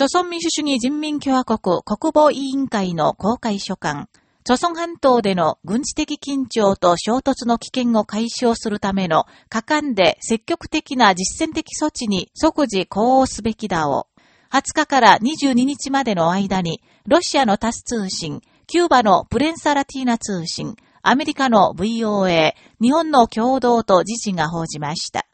朝鮮民主主義人民共和国国防委員会の公開書簡、朝鮮半島での軍事的緊張と衝突の危険を解消するための果敢で積極的な実践的措置に即時呼応すべきだを、20日から22日までの間に、ロシアのタス通信、キューバのプレンサラティーナ通信、アメリカの VOA、日本の共同と自治が報じました。